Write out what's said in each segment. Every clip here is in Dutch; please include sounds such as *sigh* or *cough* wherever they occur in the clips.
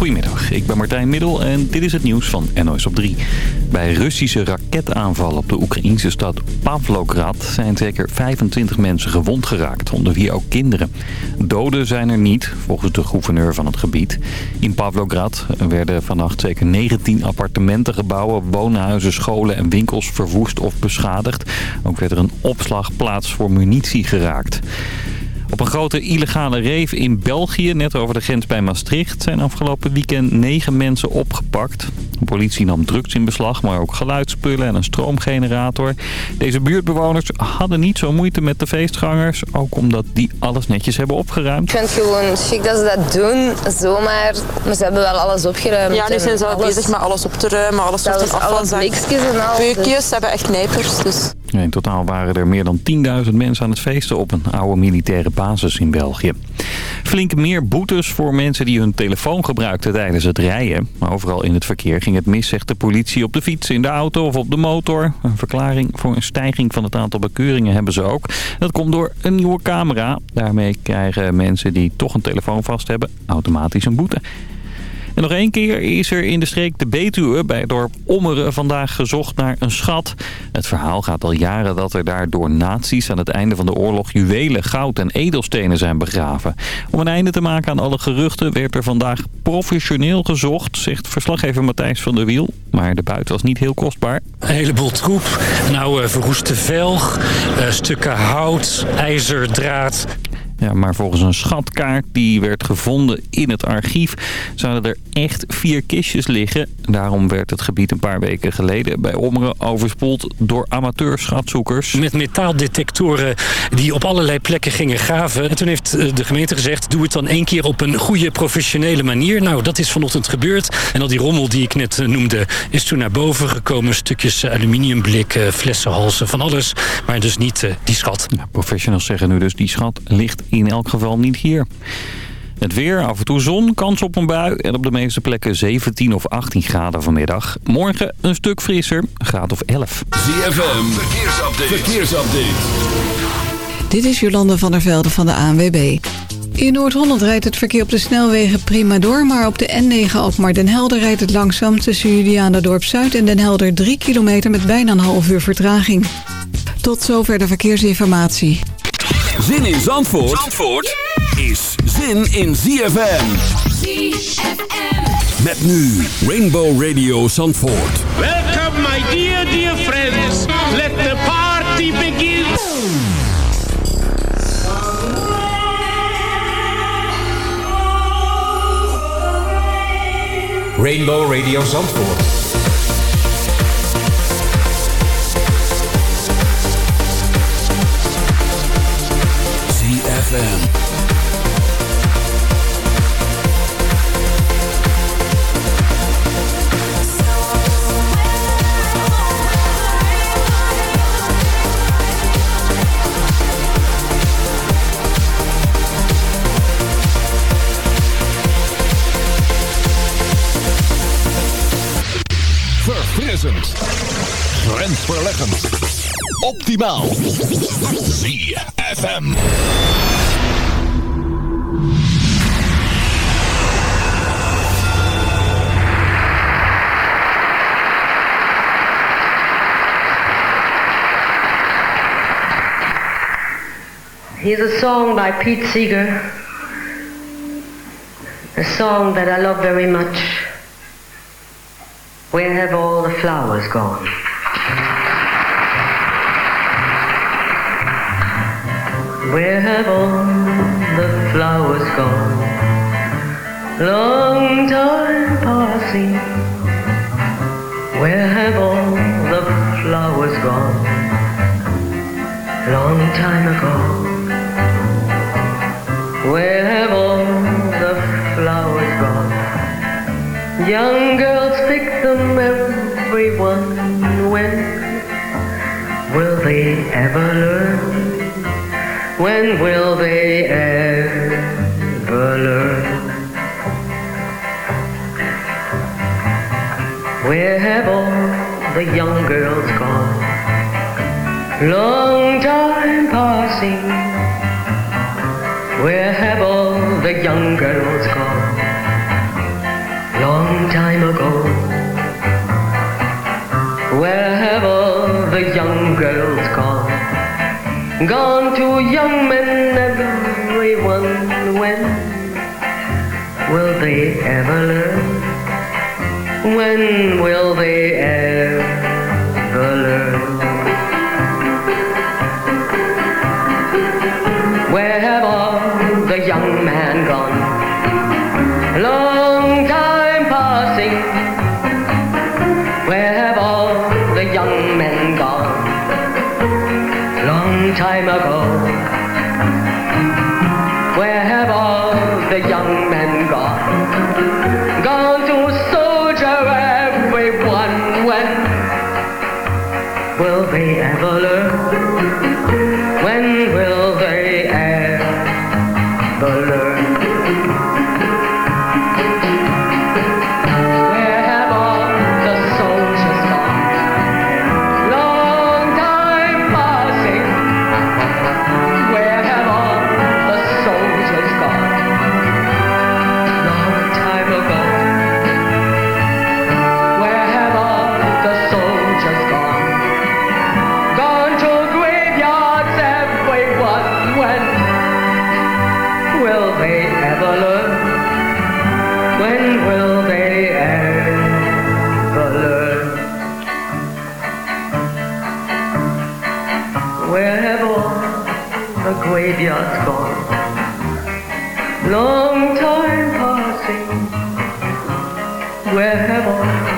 Goedemiddag, ik ben Martijn Middel en dit is het nieuws van NOS op 3. Bij Russische raketaanvallen op de Oekraïnse stad Pavlograd zijn zeker 25 mensen gewond geraakt, onder wie ook kinderen. Doden zijn er niet, volgens de gouverneur van het gebied. In Pavlograd werden vannacht zeker 19 appartementengebouwen, woonhuizen, scholen en winkels verwoest of beschadigd. Ook werd er een opslagplaats voor munitie geraakt. Op een grote illegale rave in België, net over de grens bij Maastricht... zijn afgelopen weekend negen mensen opgepakt. De politie nam drugs in beslag, maar ook geluidsspullen en een stroomgenerator. Deze buurtbewoners hadden niet zo moeite met de feestgangers... ook omdat die alles netjes hebben opgeruimd. Ik vind het gewoon chic dat ze dat doen, zomaar. Maar ze hebben wel alles opgeruimd. Ja, nu zijn ze al bezig met alles op te ruimen, alles soorten afvalzakken. blikjes en al. Peukjes, ze hebben echt knijpers, dus... In totaal waren er meer dan 10.000 mensen aan het feesten op een oude militaire basis in België. Flink meer boetes voor mensen die hun telefoon gebruikten tijdens het rijden. Maar overal in het verkeer ging het mis, zegt de politie op de fiets, in de auto of op de motor. Een verklaring voor een stijging van het aantal bekeuringen hebben ze ook. Dat komt door een nieuwe camera. Daarmee krijgen mensen die toch een telefoon vast hebben automatisch een boete. Nog één keer is er in de streek de Betuwe bij het dorp Ommeren vandaag gezocht naar een schat. Het verhaal gaat al jaren dat er daar door nazi's aan het einde van de oorlog juwelen, goud en edelstenen zijn begraven. Om een einde te maken aan alle geruchten werd er vandaag professioneel gezocht, zegt verslaggever Matthijs van der Wiel. Maar de buit was niet heel kostbaar. Een heleboel troep, een oude verroeste velg, eh, stukken hout, ijzerdraad. Ja, maar volgens een schatkaart die werd gevonden in het archief zouden er echt vier kistjes liggen. Daarom werd het gebied een paar weken geleden bij Ommeren overspoeld door amateurschatzoekers. Met metaaldetectoren die op allerlei plekken gingen graven. En toen heeft eh, de gemeente gezegd, doe het dan één keer op een goede professionele manier. Nou, dat is vanochtend gebeurd. En al die rommel die ik net eh, noemde is toen naar boven gekomen. Stukjes eh, aluminiumblik, eh, flessenhalsen, van alles. Maar dus niet die schat. Ja, professionals zeggen nu dus die schat ligt in elk geval niet hier. Het weer, af en toe zon, kans op een bui en op de meeste plekken 17 of 18 graden vanmiddag. Morgen een stuk frisser, graad of 11. ZFM, verkeersupdate. verkeersupdate. Dit is Jolande van der Velde van de ANWB. In Noord-Holland rijdt het verkeer op de snelwegen prima door... maar op de N9 Alkmaar Den Helder rijdt het langzaam... tussen Julianadorp Zuid en Den Helder 3 kilometer... met bijna een half uur vertraging. Tot zover de verkeersinformatie. Zin in Zandvoort, Zandvoort is zin in ZFM. ZFM. Met nu Rainbow Radio Zandvoort. Welcome, my dear, dear friends. Let the party begin. Rainbow Radio Zandvoort. Verfrissend. Grensverleggend. Optimaal. ZFM. Here's a song by Pete Seeger, a song that I love very much. Where have all the flowers gone? Where have all the flowers gone? Long time passing. Where have all the flowers gone? Long time ago. Where have all the flowers gone? Young girls pick them, everyone. When will they ever learn? When will they ever learn? Where have all the young girls gone? Long time passing. Where have all the young girls gone? Long time ago. Where have all the young girls Gone to young men, everyone. When will they ever learn? When will they ever learn? Where have all the young men gone? Long time passing. Where have all the young men time ago.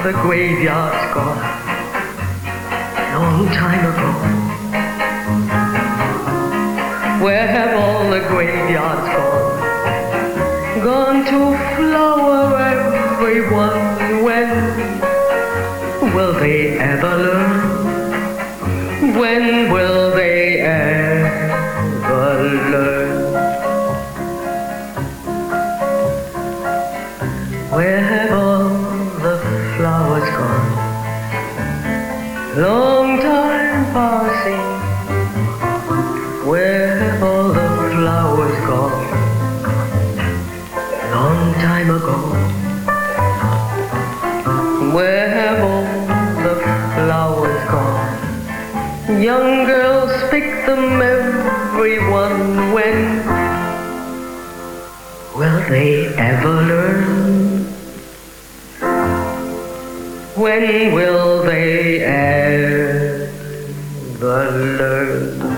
The graveyards gone? Time ago. Where have all the flowers gone? Young girls pick them, everyone. When will they ever learn? When will they ever learn?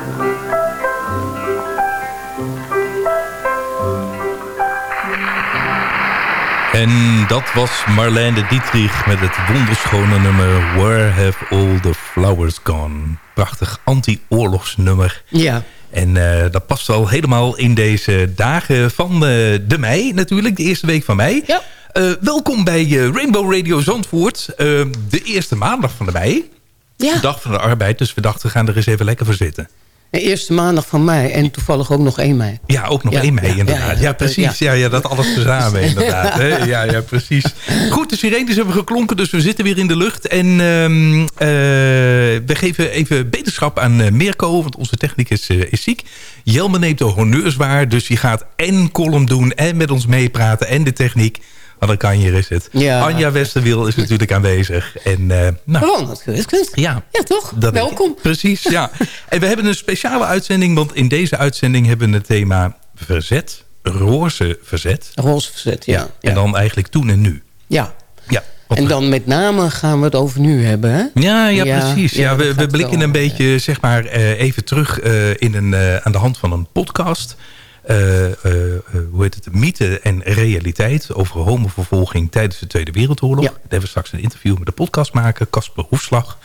En dat was Marlene Dietrich met het wonderschone nummer Where Have All the Flowers Gone. Prachtig anti-oorlogsnummer. Ja. En eh, dat past wel helemaal in deze dagen van eh, de mei natuurlijk, de eerste week van mei. Ja. Eh, welkom bij Rainbow Radio Zandvoort, de eerste maandag van de mei. Ja. De dag van de arbeid, dus we dachten we gaan er eens even lekker voor zitten. De eerste maandag van mei en toevallig ook nog 1 mei. Ja, ook nog Ja, 1 mei ja, inderdaad. Ja, precies. ja. Ja. Dat alles tezamen *laughs* inderdaad. hè. Ja, ja, precies. Goed, de sirenes hebben geklonken, dus we zitten weer in de lucht. En ehm, eh, we geven even beterschap aan eh, Mirko, want onze technicus eh, is ziek. Jelme neemt de honneurs waar, dus die gaat en column doen en met ons meepraten en de techniek. Wat een kanjer is het. Ja. Anja Westerwiel is natuurlijk aanwezig. En, eh, nou, Gewoon dat gewestkunst. ja, Ja, toch? dat Welkom. Precies, ja. *laughs* en we hebben een speciale uitzending, want in deze uitzending hebben we het thema verzet, roze verzet. Roze verzet, ja. ja. En dan eigenlijk toen en nu. ja. Ja, En dan met name gaan we het over nu hebben, hè? ja, ja, Ja, precies. Ja, we, we blikken wel, een beetje zeg maar, eh, even terug eh, in een, aan de hand van een podcast. Eh, eh, eh, hoe heet het? Mythe en realiteit over homovervolging tijdens de Tweede Wereldoorlog. Ja. Daar hebben we straks een interview met de podcastmaker Casper Hoefslag.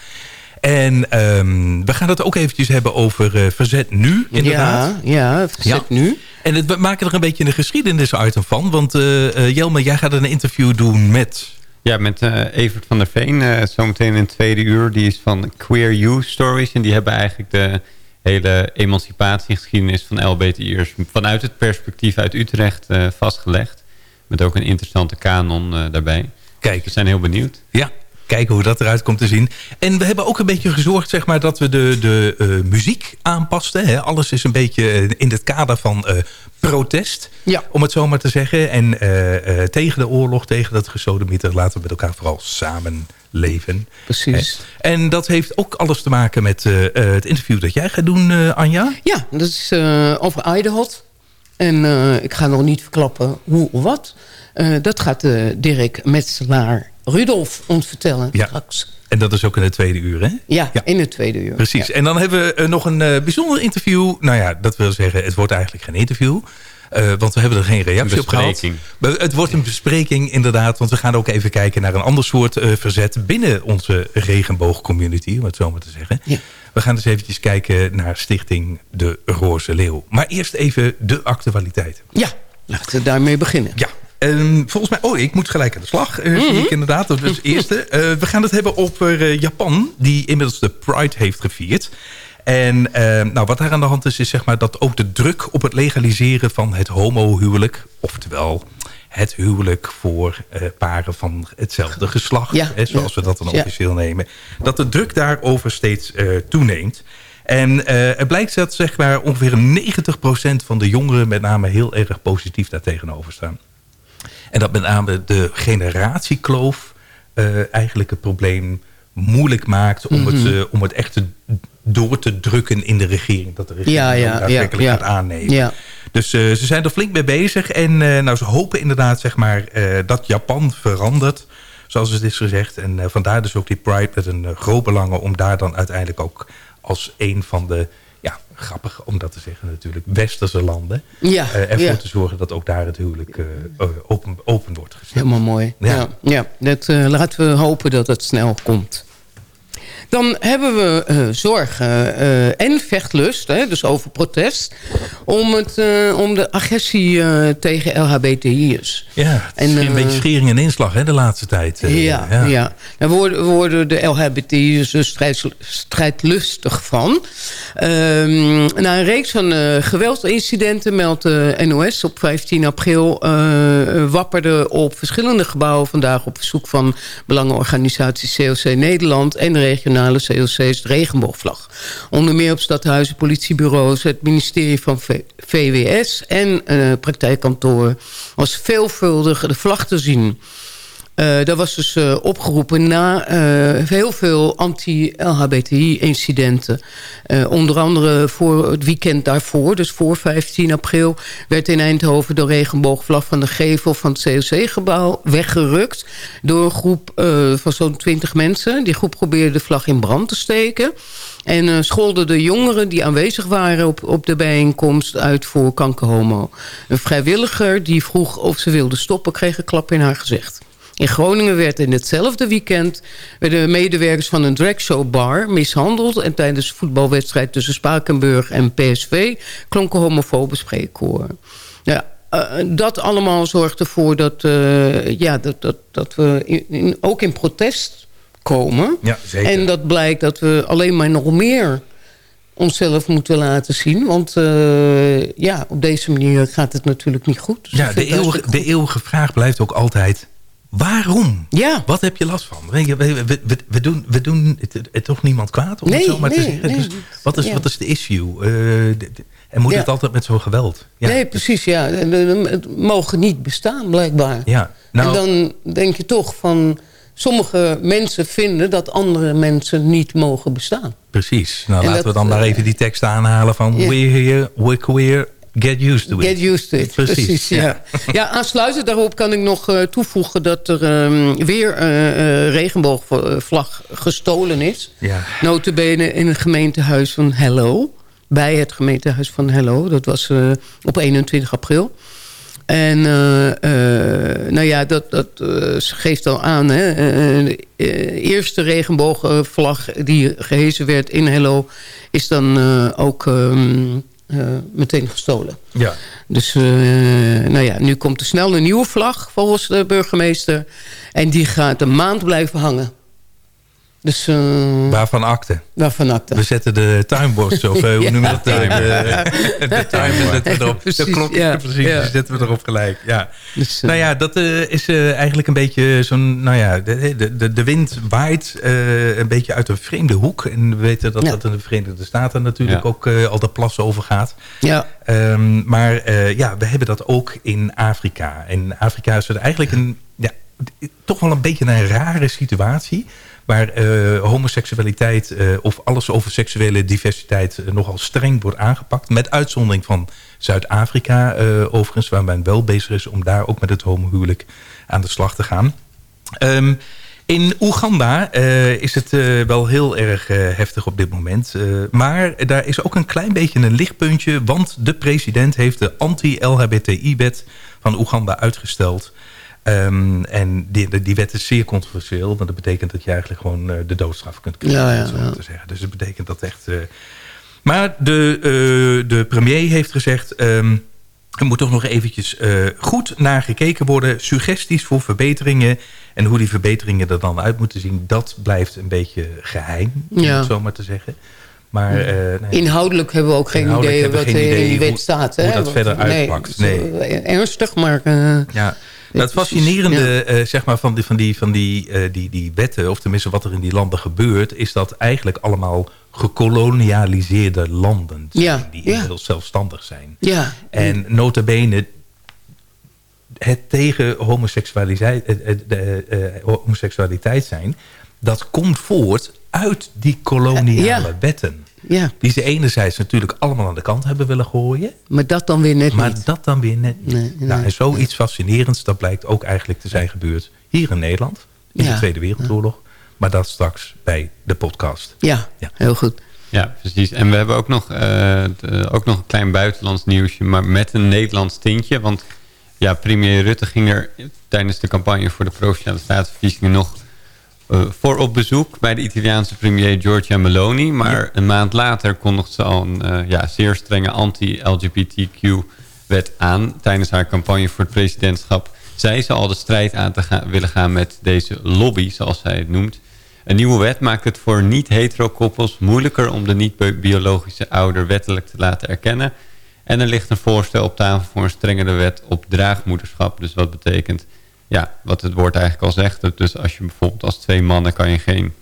En ehm, we gaan het ook eventjes hebben over eh, verzet nu, inderdaad. Ja, ja, verzet Ja. nu. En het, we maken er een beetje een geschiedenis-item van. Want eh eh, Jelme, jij gaat een interview doen met... Ja, met Evert van der Veen. eh, zometeen in het tweede uur. Die is van Queer You Stories. En die hebben eigenlijk de hele emancipatiegeschiedenis van LBTI'ers... vanuit het perspectief uit Utrecht eh, vastgelegd. Met ook een interessante kanon eh, daarbij. Kijk. We zijn heel benieuwd. Ja, kijken hoe dat eruit komt te zien. En we hebben ook een beetje gezorgd zeg maar, dat we de, de eh, muziek aanpasten. Hè. Alles is een beetje in het kader van protest, Ja. om het zo maar te zeggen. En eh, eh, tegen de oorlog, tegen dat gesodemieter... laten we met elkaar vooral samenleven. Precies. Eh, En dat heeft ook alles te maken met eh, het interview dat jij gaat doen, Anja. Ja, dat is over Idehot. En ik ga nog niet verklappen hoe of wat. Dat gaat Dirk Metselaar Rudolf ons vertellen Ja. straks. En dat is ook in het tweede uur, hè? Ja, in het tweede uur. Precies. Ja. En dan hebben we eh, nog een eh, bijzonder interview. Nou ja, dat wil zeggen, het wordt eigenlijk geen interview. Eh, want we hebben er geen reactie op gehad. Het wordt een bespreking inderdaad. Want we gaan ook even kijken naar een ander soort eh, verzet... binnen onze regenboogcommunity, om het zo maar te zeggen. Ja. We gaan dus eventjes kijken naar Stichting De Roze Leeuw. Maar eerst even de actualiteit. Ja, laten we daarmee beginnen. Ja. Ehm, volgens mij, oh, ik moet gelijk aan de slag, eh, zie ik inderdaad. Dat is het eerste. *laughs* Eh, we gaan het hebben over eh, Japan, die inmiddels de Pride heeft gevierd. En ehm, nou, wat daar aan de hand is, is zeg maar dat ook de druk op het legaliseren van het homohuwelijk, oftewel het huwelijk voor paren van hetzelfde geslacht, Ja, hè, zoals ja. we dat dan Ja. officieel nemen, dat de druk daarover steeds toeneemt. En eh het blijkt dat zeg maar, ongeveer 90% van de jongeren met name heel erg positief daar tegenover staan. En dat met name de generatiekloof eh, eigenlijk het probleem moeilijk maakt om, het, Mhm. eh, om het echt te, door te drukken in de regering. Dat de regering Ja, ja, daadwerkelijk ja. gaat aannemen. Ja. Dus eh, ze zijn er flink mee bezig. En nou, ze hopen inderdaad zeg maar, dat Japan verandert. Zoals het is gezegd. En vandaar dus ook die Pride met een groot belang... om daar dan uiteindelijk ook als een van de... Grappig om dat te zeggen natuurlijk. Westerse landen. Ja, eh, ervoor ja. te zorgen dat ook daar het huwelijk eh, open, open wordt gezet. Helemaal mooi. Ja. Ja. Ja, dat, laten we hopen dat het snel komt. Dan hebben we eh, zorg eh, en vechtlust, hè, dus over protest... om, het, eh, om de agressie tegen LHBTI'ers. Ja, En, een beetje schering en inslag hè, de laatste tijd. eh, ja, ja. Daar worden, worden de LHBTI'ers dus strijd, strijdlustig van. Ehm, na een reeks van geweldincidenten meldt de NOS op 15 april... wapperde op verschillende gebouwen vandaag op verzoek van belangenorganisatie COC Nederland... en de regionale COC's de regenboogvlag. Onder meer op stadhuizen, politiebureaus, het ministerie van VWS... en eh praktijkkantoor was veelvuldig de vlag te zien... Eh dat was dus eh, opgeroepen na eh, heel veel anti-LHBTI-incidenten. Onder andere voor het weekend daarvoor, dus voor 15 april... werd in Eindhoven de regenboogvlag van de gevel van het COC-gebouw weggerukt... door een groep van zo'n 20 mensen. Die groep probeerde de vlag in brand te steken... En eh scholden de jongeren die aanwezig waren op, op de bijeenkomst uit voor kankerhomo. Een vrijwilliger die vroeg of ze wilde stoppen, kreeg een klap in haar gezicht. In Groningen werd in hetzelfde weekend... werden medewerkers van een dragshowbar mishandeld... en tijdens de voetbalwedstrijd tussen Spakenburg en PSV... klonken homofobe spreekkoren. Ja, eh, dat allemaal zorgt ervoor dat, eh, ja, dat, dat, dat we in, in- ook in protest komen. Ja, zeker. En dat blijkt dat we alleen maar nog meer onszelf moeten laten zien. Want eh, ja, op deze manier gaat het natuurlijk niet goed. Dus Ja, de eeuwige, hartstikke de eeuwige vraag blijft ook altijd... Waarom? Ja. Wat heb je last van? We, we, we, we doen, we doen het, het toch niemand kwaad, om Nee, het zo maar te nee, zeggen. nee. Dus wat, is, Ja. wat is de issue? Eh, en moet Ja. het altijd met zo'n geweld? Ja. Nee, precies, ja. Het mogen niet bestaan, blijkbaar. Ja, nou, en dan denk je toch van... Sommige mensen vinden dat andere mensen niet mogen bestaan. precies. Nou, En laten dat, we dan maar eh, even die tekst aanhalen van... We're here, we're queer, get used to it. Get used to it, Precies, precies. ja. ja. Aansluitend daarop kan ik nog eh, toevoegen... dat er ehm, weer eh, eh, regenboogvlag gestolen is. Ja. Notabene in het gemeentehuis van Hello. Bij het gemeentehuis van Hello. Dat was op 21 april. En nou ja, dat, dat geeft al aan. Hè, de eerste regenboogvlag die gehezen werd in Hello... is dan ook ehm, eh, meteen gestolen. Ja. Dus eh, nou ja, nu komt er snel een nieuwe vlag volgens de burgemeester. En die gaat een maand blijven hangen. Dus, uh, Waarvan akte? Waarvan akte. We zetten de timeboards *laughs* of hoe noem je dat? De, de, de *laughs* timer zetten we erop. precies, de klok ja, precies, ja. die zetten we erop gelijk. Ja. Dus, nou ja, dat uh, is eigenlijk een beetje zo'n... Nou ja, de, de, de wind waait een beetje uit een vreemde hoek. En we weten dat Ja. dat in de Verenigde Staten natuurlijk Ja. ook al de plassen overgaat. Ja. Um, maar uh, ja, we hebben dat ook in Afrika. En Afrika is er eigenlijk een, ja, toch wel een beetje een rare situatie. Waar uh, homoseksualiteit uh, of alles over seksuele diversiteit nogal streng wordt aangepakt. Met uitzondering van Zuid-Afrika overigens. Waar men wel bezig is om daar ook met het homohuwelijk aan de slag te gaan. Um, in Oeganda is het wel heel erg heftig op dit moment. maar daar is ook een klein beetje een lichtpuntje. Want de president heeft de anti-LHBTI-wet van Oeganda uitgesteld. Um, en die, die wet is zeer controversieel. Want dat betekent dat je eigenlijk gewoon de doodstraf kunt krijgen. Ja, ja, zo ja. te zeggen. Dus dat betekent dat echt... maar de, de premier heeft gezegd... Um, er moet toch nog eventjes uh, goed naar gekeken worden. Suggesties voor verbeteringen. En hoe die verbeteringen er dan uit moeten zien... dat blijft een beetje geheim, om Ja. het zo maar te zeggen. Maar, uh, nee, Inhoudelijk hebben we ook geen idee wat geen in die wet hoe- staat. hoe hè? dat Want- verder uitpakt. Nee. het eh, Ernstig, maar... eh, Ja, Nou, het fascinerende eh, zeg maar van die, van die, van die, eh, die, die wetten... of tenminste wat er in die landen gebeurt... is dat eigenlijk allemaal gekolonialiseerde landen zijn... Ja, die ja. inmiddels zelfstandig zijn. ja. En nota bene het tegen homoseksualiteit, eh, homoseksualiteit zijn... dat komt voort uit die koloniale Ja. wetten. Ja, Die ze enerzijds natuurlijk allemaal aan de kant hebben willen gooien... maar dat dan weer net maar niet. dat dan weer net niet. Nee, nee. Nou, en zoiets fascinerends, dat blijkt ook eigenlijk te zijn gebeurd... hier in Nederland, in Ja. de Tweede Wereldoorlog. Maar dat straks bij de podcast. Ja, Ja. heel goed. Ja, precies. En we hebben ook nog, eh, de- ook nog een klein buitenlands nieuwsje, maar met een Nederlands tintje. Want ja, premier Rutte ging er tijdens de campagne voor de Provinciale Statenverkiezingen nog eh, voor op bezoek bij de Italiaanse premier Giorgia Meloni. Maar een maand later kondigde ze al een eh, ja, zeer strenge anti-LGBTQ-wet aan. Tijdens haar campagne voor het presidentschap zei ze al de strijd aan te gaan, willen gaan met deze lobby, zoals zij het noemt. Een nieuwe wet maakt het voor niet-hetero-koppels moeilijker om de niet-biologische ouder wettelijk te laten erkennen. En er ligt een voorstel op tafel voor een strengere wet op draagmoederschap. Dus wat betekent, ja, wat het woord eigenlijk al zegt. Dus als je bijvoorbeeld als twee mannen kan je geen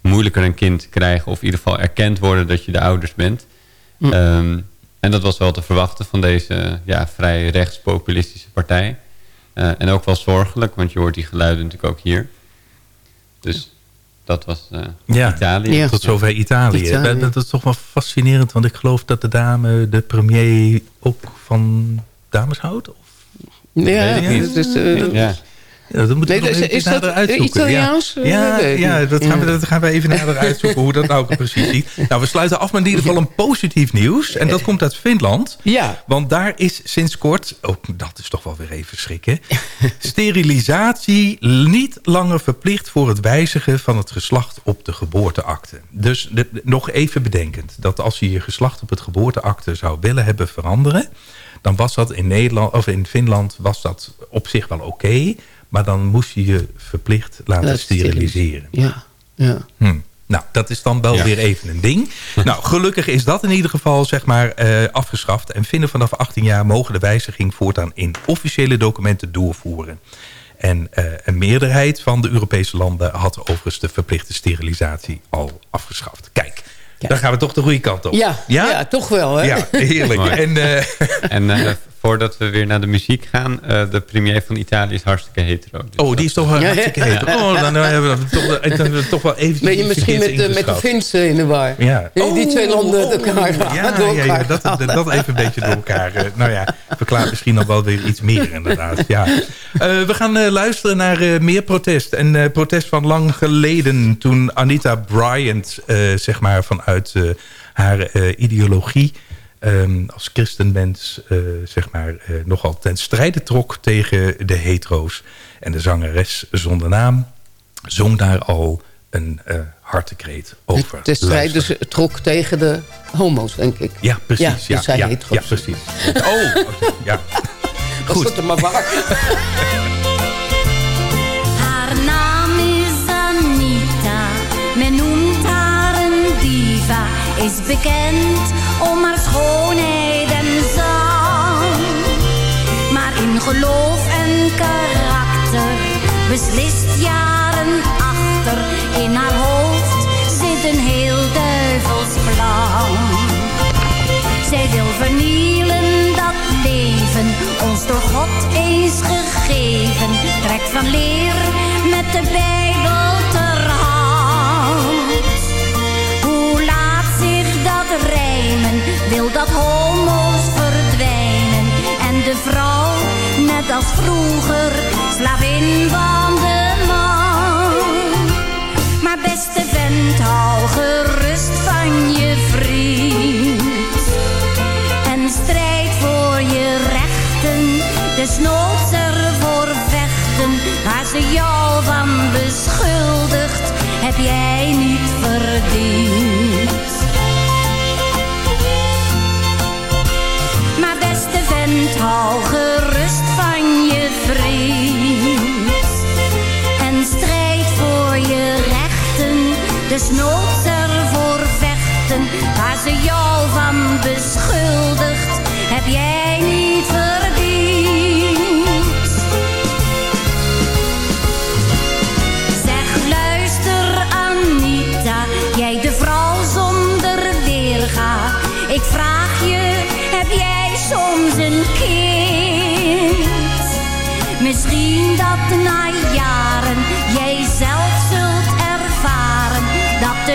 moeilijker een kind krijgen... of in ieder geval erkend worden dat je de ouders bent. Hm. Ehm, en dat was wel te verwachten van deze ja, vrij rechtspopulistische partij. Eh, en ook wel zorgelijk, want je hoort die geluiden natuurlijk ook hier. Dus dat was eh, Ja. Italië. Ja. Tot zover Italië. Italië. Dat, dat is toch wel fascinerend, want ik geloof dat de dame, de premier, ook van dames houdt. Of? Ja, eh, Ja. Ja, dat moeten we Nee, nog is- even is dat nader uitzoeken. Italiaans? Ja, Eh, ja, ja, dat, gaan we, dat gaan we even *laughs* nader uitzoeken hoe dat nou precies ziet. Nou, we sluiten af met in ieder geval een positief nieuws. En dat komt uit Finland. Ja. Want daar is sinds kort, ook dat is toch wel weer even schrikken... *laughs* sterilisatie niet langer verplicht voor het wijzigen van het geslacht op de geboorteakte. Dus de- nog even bedenkend dat als je je geslacht op het geboorteakte zou willen hebben veranderen... dan was dat in, Nederland, of in Finland was dat op zich wel oké... maar dan moest je je verplicht laten steriliseren. Ja, ja. Hm. Nou, dat is dan wel Ja. weer even een ding. nou, gelukkig is dat in ieder geval zeg maar eh, afgeschaft. En vinden vanaf 18 jaar mogen de wijziging voortaan in officiële documenten doorvoeren. En eh, een meerderheid van de Europese landen had overigens de verplichte sterilisatie al afgeschaft. Kijk, dan gaan we toch de goede kant op. Ja, ja? toch wel, hè? Ja, heerlijk. En, eh, En eh, *laughs* voordat we weer naar de muziek gaan... eh, de premier van Italië is hartstikke hetero. Dus oh, die is toch wel Ja, hartstikke ja. heet. Oh, dan hebben we toch, wel- dan hebben we toch wel even Ben je misschien met, de- met de Finse in de war? Ja. Die, die twee landen Oh, elkaar ja, gaan. door ja, elkaar ja, dat, gaan. dat even een beetje door elkaar. eh, nou ja, verklaart misschien nog wel weer iets meer inderdaad. Ja. Eh, we gaan eh, luisteren naar eh, meer protest. En eh, protest van lang geleden toen Anita Bryant eh, zeg maar vanuit eh, haar eh, ideologie... Ehm, als christenmens uh, zeg maar, eh, nogal ten strijde trok tegen de hetero's. En de zangeres zonder naam zong daar al een uh, hartekreet dus over. Ten strijde dus trok tegen de homo's, denk ik. Ja, precies. Ja, dus ja, ja, ja, precies. Oh, oh ja. *laughs* Goed. Dat maar waar. Haar naam is Anita, men noemt haar diva, is bekend om haar schoonheid en zang. Maar in geloof en karakter beslist jaren achter. In haar hoofd zit een heel duivels plan. Zij wil vernielen dat leven, ons door God eens gegeven. Trekt van leer met de Bijbel dat homo's verdwijnen. En de vrouw, net als vroeger, slavin van de man. Maar beste vent, hou gerust van je vriend. En strijd voor je rechten, desnoods ervoor vechten. Waar ze jou van beschuldigt, heb jij niet verdiend. Desnoods ervoor vechten. Waar ze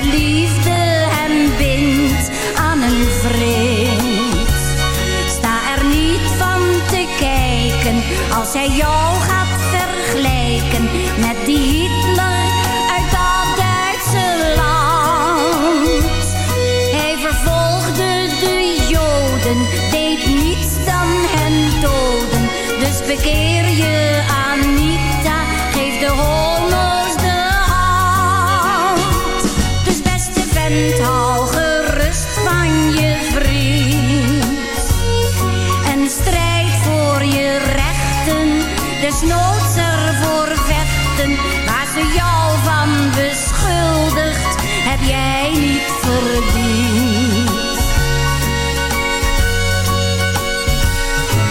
de liefde hem bindt aan een vriend. Sta er niet van te kijken als hij jou gaat vergelijken met die Hitler uit dat Duitse land. Hij vervolgde de Joden, deed niets dan hen doden. Dus bekeer je Anita, vent, hou gerust van je vriend. En strijd voor je rechten, desnoods ervoor vechten. Waar ze jou van beschuldigt, heb jij niet verdiend.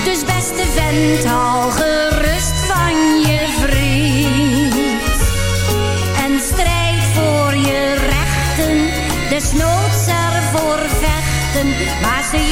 Dus beste vent, hou vechten.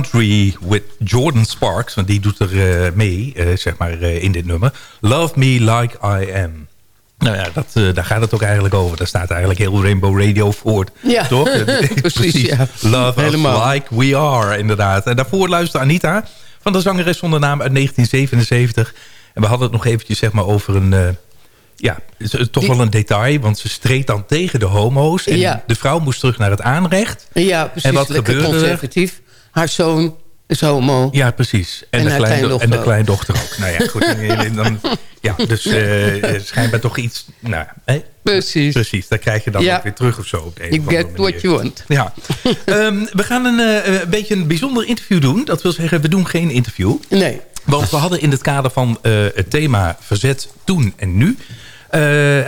Country with Jordan Sparks. Want die doet er eh, mee, eh, zeg maar, eh, in dit nummer. Love Me Like I Am. Nou ja, dat, daar gaat het ook eigenlijk over. Daar staat eigenlijk heel Rainbow Radio voor. Ja, toch? *laughs* *laughs* precies, ja. Love Helemaal. us like we are, inderdaad. En daarvoor luisterde Anita van de zangeres zonder naam uit 1977. En we hadden het nog eventjes zeg maar, over een... ja, toch wel een detail, want ze streed dan tegen de homo's. En Ja. de vrouw moest terug naar het aanrecht. Ja, precies. En wat lekker gebeurde er? conservatief. Haar zoon is homo. Ja, precies. En, En de, kleindochter en de ook. kleindochter ook. Nou ja, goed. en dan, ja, dus eh schijnbaar toch iets... Nou, hè? Precies. Precies, daar krijg je dan Ja. ook weer terug of zo. Op de You get what you want. Ja. Ehm, we gaan een, eh, een beetje een bijzonder interview doen. Dat wil zeggen, we doen geen interview. Nee. Want we hadden in het kader van eh, het thema verzet toen en nu...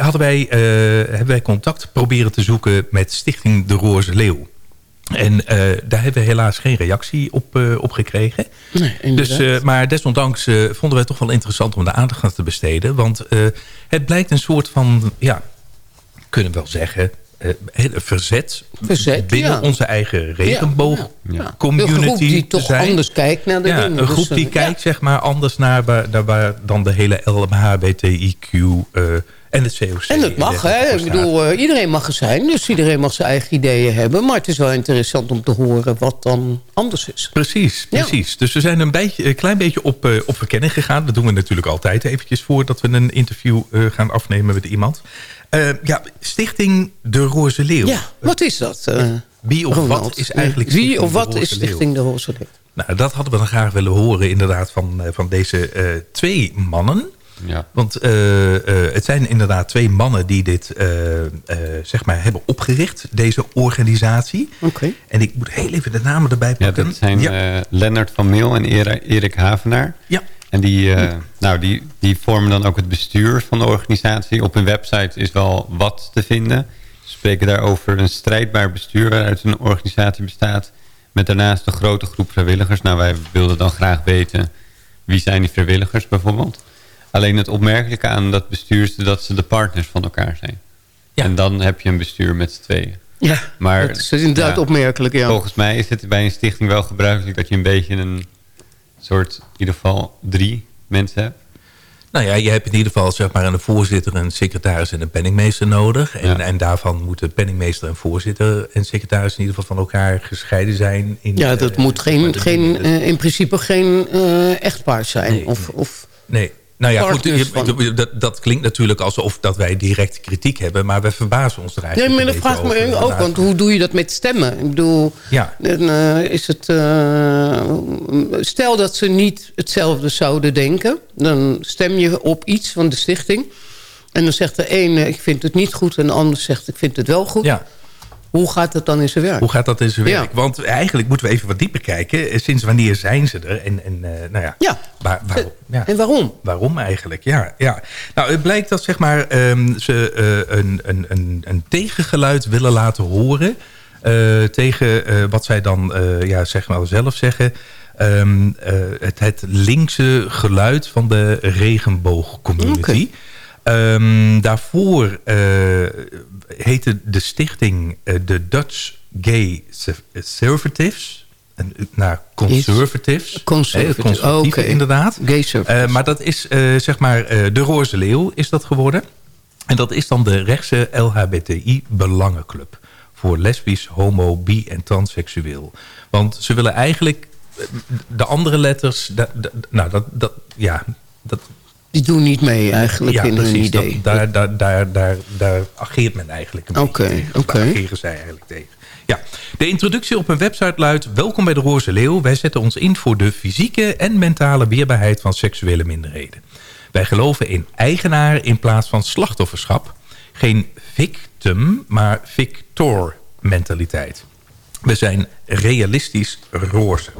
hadden wij, hebben wij contact proberen te zoeken met Stichting De Roze Leeuw. En eh, daar hebben we helaas geen reactie op, eh, op gekregen. Nee, inderdaad. Dus, eh, maar desondanks vonden wij het toch wel interessant om de aandacht aan te besteden. Want het blijkt een soort van, ja, kunnen we wel zeggen, verzet, Verzet, binnen ja. onze eigen regenboog Ja. community Een groep die toch zijn. anders kijkt naar de ja, dingen. Een Dus, groep die eh, kijkt zeg maar anders naar waar, naar waar dan de hele LMHBTIQ eh, en het COC. En dat mag, hè. Ik bedoel, eh, iedereen mag er zijn. Dus iedereen mag zijn eigen ideeën hebben. Maar het is wel interessant om te horen wat dan anders is. Precies, Ja. precies. Dus we zijn een, beetje, een klein beetje op, eh, op verkenning gegaan. Dat doen we natuurlijk altijd eventjes voordat we een interview eh, gaan afnemen met iemand. Eh, ja, Stichting De Roze Leeuw. Ja, wat is dat? eh, Wie of Ronald? wat is eigenlijk Wie Stichting of De wat Roze is Leeuw? Stichting De Roze Leeuw? Nou, dat hadden we dan graag willen horen inderdaad van, eh, van deze eh, twee mannen. Ja. Want eh, eh, het zijn inderdaad twee mannen die dit eh, eh, zeg maar hebben opgericht, deze organisatie. Oké. En ik moet heel even de namen erbij Ja, pakken. dat zijn eh Lennart van Meel en Erik Havenaar. Ja. En die, eh, nou, die, die vormen dan ook het bestuur van de organisatie. Op hun website is wel wat te vinden. Ze spreken daarover een strijdbaar bestuur waaruit een organisatie bestaat. Met daarnaast een grote groep vrijwilligers. Nou, wij wilden dan graag weten wie zijn die vrijwilligers bijvoorbeeld. Alleen het opmerkelijke aan dat bestuur is dat ze de partners van elkaar zijn. En dan heb je een bestuur met z'n tweeën. Ja, Maar, dat is inderdaad opmerkelijk, ja. Volgens mij is het bij een stichting wel gebruikelijk dat je een beetje een soort, in ieder geval drie mensen hebt. Nou ja, je hebt in ieder geval zeg maar, een voorzitter, een secretaris en een penningmeester nodig. En, en daarvan moeten penningmeester en voorzitter en secretaris in ieder geval van elkaar gescheiden zijn. In, Ja, dat moet geen, geen, eh, in principe geen eh, echtpaar zijn. of, of Nee. Nou ja, goed, je- je- dat, dat klinkt natuurlijk alsof dat wij direct kritiek hebben, maar we verbazen ons er eigenlijk maar een dat vraag me ook, want hoe doe je dat met stemmen? Ik bedoel, Ja. dan, eh, is het, eh, stel dat ze niet hetzelfde zouden denken... dan stem je op iets van de stichting... en dan zegt de ene, ik vind het niet goed... en de ander zegt, ik vind het wel goed. Ja. Hoe gaat dat dan in zijn werk? Hoe gaat dat in zijn Ja. werk? Want eigenlijk moeten we even wat dieper kijken. Eh, Sinds wanneer zijn ze er? En, en eh, nou ja, Ja. Waar, waarom, ja. En waarom? Waarom eigenlijk? Ja, ja. Nou, het blijkt dat zeg maar, ehm, ze eh, een, een, een, een tegengeluid willen laten horen... tegen wat zij dan ja, zeg maar zelf zeggen... ehm, eh, het, het linkse geluid van de regenboogcommunity. Ehm, daarvoor eh, heette de stichting eh, de Dutch Gay Conservatives. En, eh, nou, conservatives. Conservatives, oké. inderdaad. Gay maar dat is zeg maar de Roze Leeuw is dat geworden. En dat is dan de rechtse LHBTI belangenclub. Voor lesbisch, homo, bi en transseksueel. Want ze willen eigenlijk de andere letters... Nou, dat, dat, ja, dat, Die doen niet mee eigenlijk ja, in hun idee. Dat, daar, daar, daar, daar, daar ageert men eigenlijk een beetje tegen. Oké. Daar ageren zij eigenlijk tegen. Ja. De introductie op hun website luidt... Welkom bij de Roze Leeuw. Wij zetten ons in voor de fysieke en mentale weerbaarheid van seksuele minderheden. Wij geloven in eigenaar in plaats van slachtofferschap. Geen victim, maar victor mentaliteit. We zijn realistisch roze.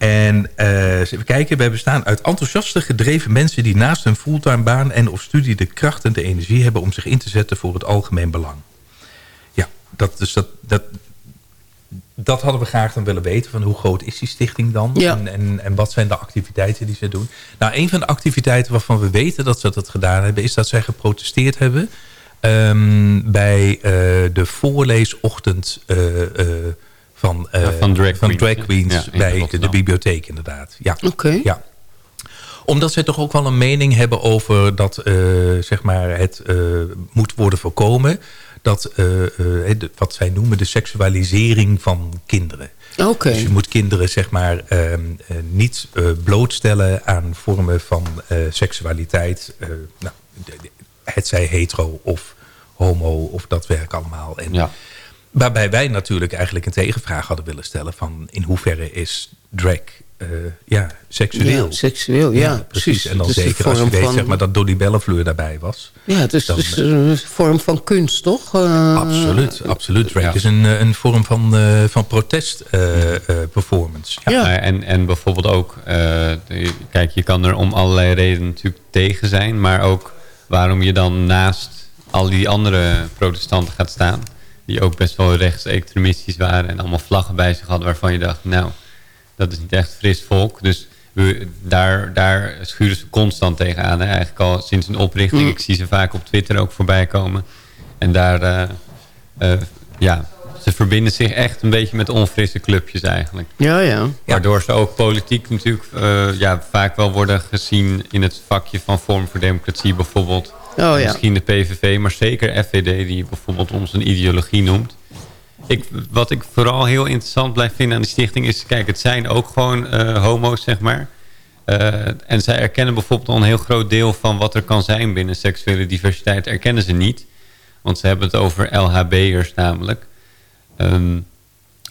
En even kijken, we bestaan uit enthousiaste, gedreven mensen... die naast hun fulltime baan en of studie de kracht en de energie hebben... om zich in te zetten voor het algemeen belang. Ja, dat, dus dat, dat, dat hadden we graag dan willen weten. Van hoe groot is die stichting dan? Ja. En, en, en wat zijn de activiteiten die ze doen? Nou, een van de activiteiten waarvan we weten dat ze dat gedaan hebben... is dat zij geprotesteerd hebben... ehm, bij eh, de voorleesochtend eh, van, eh, Ja, van drag van queens, drag queens Ja, bij de, bibliotheek inderdaad. Ja. Oké. Ja. Omdat zij toch ook wel een mening hebben over dat eh, zeg maar het eh, moet worden voorkomen... dat eh, eh, de- wat zij noemen de seksualisering van kinderen. Oké. Dus je moet kinderen zeg maar ehm, eh, niet eh, blootstellen aan vormen van eh, seksualiteit. eh, nou, de- de- het zij hetero of homo of dat werk allemaal. En Ja. Waarbij wij natuurlijk eigenlijk een tegenvraag hadden willen stellen... van in hoeverre is drag eh, ja, seksueel? Ja, seksueel, ja, precies. En dan zeker als je weet van- zeg maar, dat Dolly Bellefleur daarbij was. Ja, het is, Dan, het is eh, een vorm van kunst, toch? Eh, absoluut, absoluut. Drag is een, eh, een vorm van, eh, van protest eh, eh, performance. Ja. Ja, en, en bijvoorbeeld ook, eh, kijk, je kan er om allerlei redenen natuurlijk tegen zijn, maar ook waarom je dan naast al die andere protestanten gaat staan, die ook best wel rechtsextremistisch waren en allemaal vlaggen bij zich hadden waarvan je dacht, nou, dat is niet echt fris volk. Dus we, daar, daar schuren ze constant tegenaan. Hè? Eigenlijk al sinds een oprichting. Mm. Ik zie ze vaak op Twitter ook voorbij komen. En daar, eh, eh, ja, ze verbinden zich echt een beetje met onfrisse clubjes eigenlijk. Ja, ja. Waardoor ze ook politiek natuurlijk eh, ja, vaak wel worden gezien in het vakje van Vorm voor Democratie bijvoorbeeld. ja. Misschien de PVV, maar zeker FVD die bijvoorbeeld ons een ideologie noemt. Ik, wat ik vooral heel interessant blijf vinden aan die stichting is... kijk, het zijn ook gewoon eh, homo's, zeg maar. Eh, en zij erkennen bijvoorbeeld al een heel groot deel van wat er kan zijn binnen seksuele diversiteit. Erkennen ze niet. Want ze hebben het over LHB'ers namelijk. Ehm,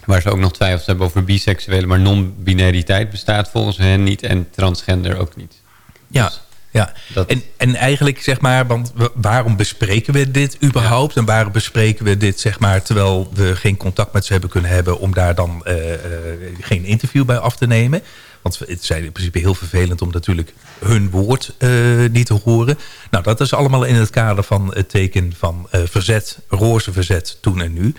waar ze ook nog twijfels hebben over biseksuele. Maar non-binariteit bestaat volgens hen niet. En transgender ook niet. Ja, ja. En, en eigenlijk zeg maar, want waarom bespreken we dit überhaupt? En waarom bespreken we dit zeg maar terwijl we geen contact met ze hebben kunnen hebben om daar dan eh, eh, geen interview bij af te nemen? Want het is in principe heel vervelend om natuurlijk hun woord eh, niet te horen. Nou, dat is allemaal in het kader van het teken van verzet, roze verzet toen en nu.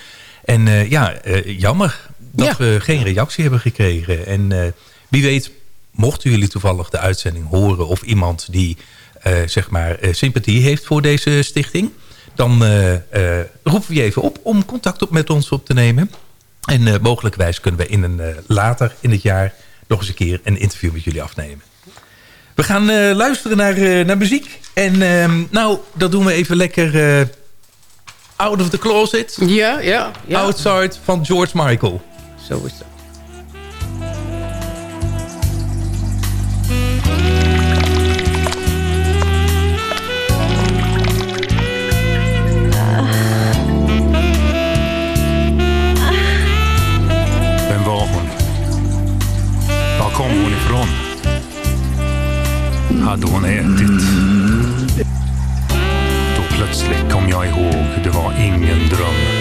En eh, ja, eh, jammer dat we geen reactie hebben gekregen. En eh, wie weet mochten jullie toevallig de uitzending horen... of iemand die zeg maar sympathie heeft voor deze stichting... dan roepen we je even op om contact op met ons op te nemen. En mogelijkwijs kunnen we in een, later in het jaar... nog eens een keer een interview met jullie afnemen. We gaan luisteren naar, naar muziek. En ehm, nou, dat doen we even lekker... out of the closet. Ja, ja. ja. Outside van George Michael. Zo is dat. Kom hon ifrån? Hade hon ätit? Plötsligt kom jag ihåg, det var ingen dröm.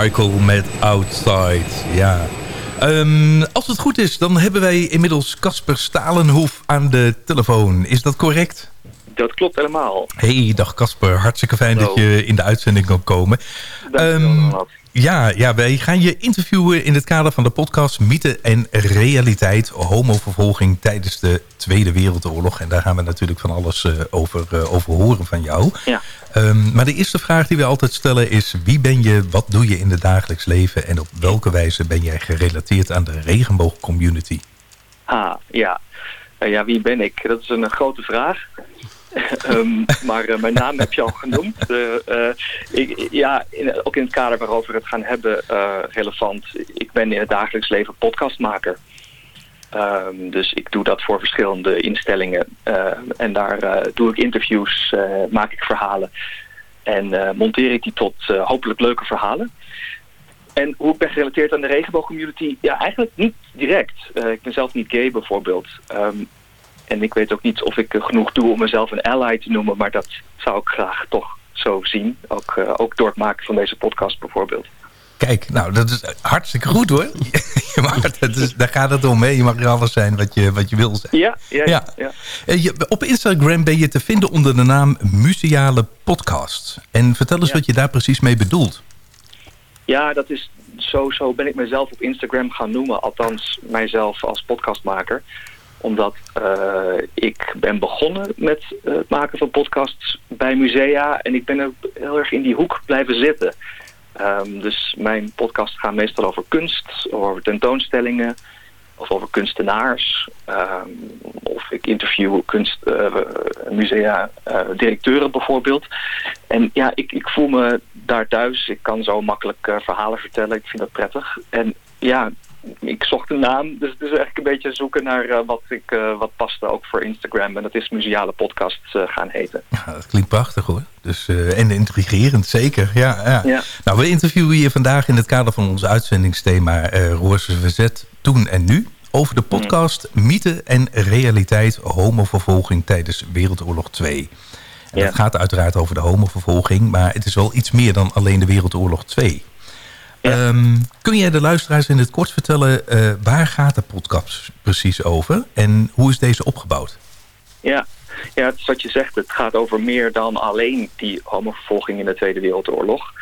Michael met Outside. Ja. Ehm, als het goed is, dan hebben wij inmiddels Casper Stalenhoef aan de telefoon. Is dat correct? Dat klopt helemaal. Hey, dag Casper. Hartstikke fijn dat je in de uitzending kan komen. Ehm, ja, ja, wij gaan je interviewen in het kader van de podcast Mythe en Realiteit. Homovervolging tijdens de Tweede Wereldoorlog. En daar gaan we natuurlijk van alles eh, over, eh, over horen van jou. Ja. Ehm, maar de eerste vraag die we altijd stellen is... wie ben je, wat doe je in het dagelijks leven... en op welke wijze ben jij gerelateerd aan de regenboogcommunity? Ah, ja. Eh, ja, wie ben ik? Dat is een grote vraag. *laughs* Ehm, maar eh, mijn naam heb je al genoemd. Eh, eh, ja, in, ook in het kader waarover we het gaan hebben, relevant. Ik ben in het dagelijks leven podcastmaker. Ehm, dus ik doe dat voor verschillende instellingen. Eh, en daar doe ik interviews, maak ik verhalen. En monteer ik die tot hopelijk leuke verhalen. En hoe ik ben gerelateerd aan de regenboogcommunity? Ja, eigenlijk niet direct. Ik ben zelf niet gay bijvoorbeeld. Ehm, en ik weet ook niet of ik genoeg doe om mezelf een ally te noemen. Maar dat zou ik graag toch zo zien. Ook, eh, ook door het maken van deze podcast bijvoorbeeld. Kijk, nou, dat is hartstikke goed hoor. *laughs* Je mag, dat is, daar gaat het om, hè. Je mag er alles zijn wat je, wat je wil zijn. Ja, ja, ja. ja. Eh, je- op Instagram ben je te vinden onder de naam Museale Podcast. En vertel eens Ja. wat je daar precies mee bedoelt. Ja, dat is zo, zo ben ik mezelf op Instagram gaan noemen. Althans, mijzelf als podcastmaker. Omdat eh, ik ben begonnen met eh, het maken van podcasts bij musea. En ik ben er heel erg in die hoek blijven zitten. Ehm, dus mijn podcasts gaan meestal over kunst, over tentoonstellingen of over kunstenaars. Ehm, of ik interview kunstmusea, directeuren bijvoorbeeld. En ja, ik, ik voel me daar thuis. Ik kan zo makkelijk eh, verhalen vertellen. Ik vind dat prettig. En ja, ik zocht een naam. Dus het is eigenlijk een beetje zoeken naar eh, wat, ik, eh, wat paste ook voor Instagram. En dat is museale podcasts eh, gaan heten. Ja, dat klinkt prachtig hoor. Dus, en intrigerend, zeker. Ja, ja. Ja. Nou, we interviewen je vandaag in het kader van ons uitzendingsthema Roorse Verzet Toen en Nu. Over de podcast Mythe en Realiteit Homovervolging tijdens Wereldoorlog 2. En Ja. dat gaat uiteraard over de homovervolging, maar het is wel iets meer dan alleen de Wereldoorlog 2. Ehm, kun jij de luisteraars in het kort vertellen, eh, waar gaat de podcast precies over en hoe is deze opgebouwd? Ja. ja, het is wat je zegt. Het gaat over meer dan alleen die homovervolging in de Tweede Wereldoorlog.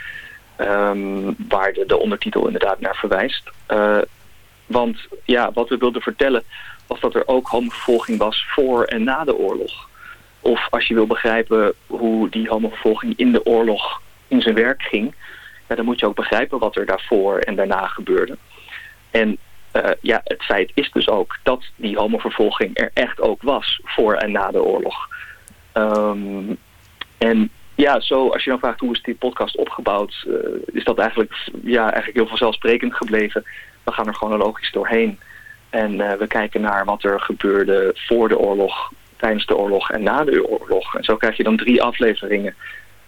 Ehm, waar de, de ondertitel inderdaad naar verwijst. Eh, want ja, wat we wilden vertellen was dat er ook homovervolging was voor en na de oorlog. Of als je wil begrijpen hoe die homovervolging in de oorlog in zijn werk ging... Dan moet je ook begrijpen wat er daarvoor en daarna gebeurde. En eh, ja, het feit is dus ook dat die homovervolging er echt ook was voor en na de oorlog. Ehm, en ja, zo als je dan vraagt hoe is die podcast opgebouwd, eh, is dat eigenlijk, ja, eigenlijk heel vanzelfsprekend gebleven. We gaan er chronologisch doorheen. En eh, we kijken naar wat er gebeurde voor de oorlog, tijdens de oorlog en na de oorlog. En zo krijg je dan drie afleveringen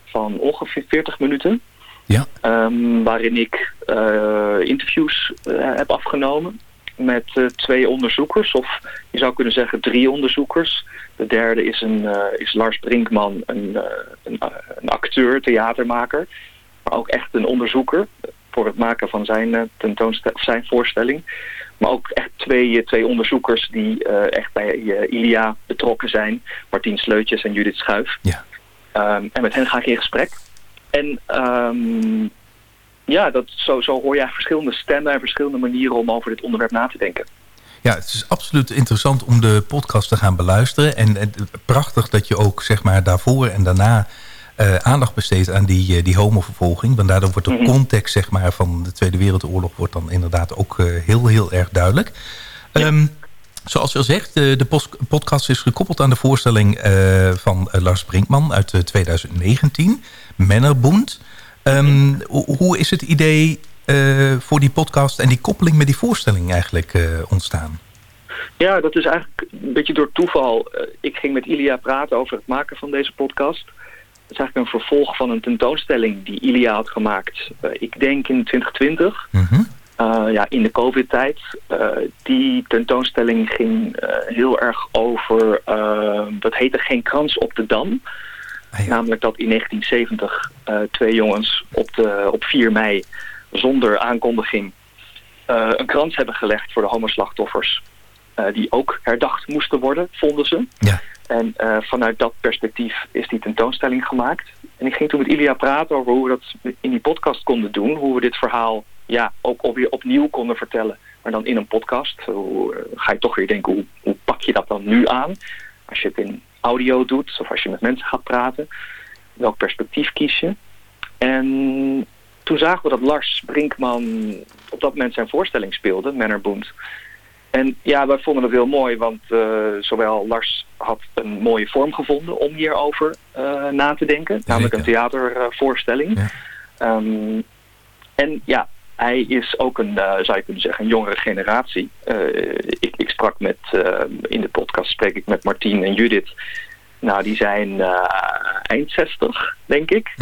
van ongeveer 40 minuten. Ja. Ehm, waarin ik eh, interviews eh, heb afgenomen met eh, twee onderzoekers. Of je zou kunnen zeggen drie onderzoekers. De derde is, een, is Lars Brinkman, een, een, een acteur, theatermaker. Maar ook echt een onderzoeker voor het maken van zijn, tentoonstel- of zijn voorstelling. Maar ook echt twee, twee onderzoekers die echt bij eh, Ilia betrokken zijn. Martien Sleutjes en Judith Schuif. Ja. Ehm, en met hen ga ik in gesprek. En ehm, ja, dat, zo, zo hoor je verschillende stemmen en verschillende manieren om over dit onderwerp na te denken. Ja, het is absoluut interessant om de podcast te gaan beluisteren. En, en prachtig dat je ook zeg maar, daarvoor en daarna eh, aandacht besteedt aan die, eh, die homovervolging. Want daardoor wordt de context zeg maar, van de Tweede Wereldoorlog wordt dan inderdaad ook eh, heel, heel erg duidelijk. Ehm, zoals je al zegt, de, de podcast is gekoppeld aan de voorstelling eh, van eh, Lars Brinkman uit eh, 2019, Männerbund. Ehm, hoe, is het idee eh, voor die podcast en die koppeling met die voorstelling eigenlijk eh, ontstaan? Ja, dat is eigenlijk een beetje door toeval. Eh, ik ging met Ilia praten over het maken van deze podcast. Het is eigenlijk een vervolg van een tentoonstelling die Ilia had gemaakt. eh, ik denk in 2020. Eh, ja, in de covid-tijd. Eh, die tentoonstelling ging eh, heel erg over, eh, dat heette Geen krans op de Dam. Namelijk dat in 1970 eh, twee jongens op, de, op 4 mei zonder aankondiging eh, een krans hebben gelegd voor de homoslachtoffers. eh, die ook herdacht moesten worden, vonden ze. Ja. En eh, vanuit dat perspectief is die tentoonstelling gemaakt. En ik ging toen met Ilia praten over hoe we dat in die podcast konden doen. Hoe we dit verhaal ja, ook alweer opnieuw konden vertellen. Maar dan in een podcast. Hoe, eh, ga je toch weer denken, hoe, hoe pak je dat dan nu aan? Als je het in audio doet of als je met mensen gaat praten. Welk perspectief kies je? En toen zagen we dat Lars Brinkman op dat moment zijn voorstelling speelde, Mannerbund. En ja, wij vonden het heel mooi, want eh, zowel Lars had een mooie vorm gevonden om hierover eh, na te denken. Namelijk een theatervoorstelling. Ehm, en ja, hij is ook een, eh, zou je kunnen zeggen, een jongere generatie. Eh, ik, ik sprak met, eh, in de podcast spreek ik met Martien en Judith. Nou, die zijn eind 60, denk ik.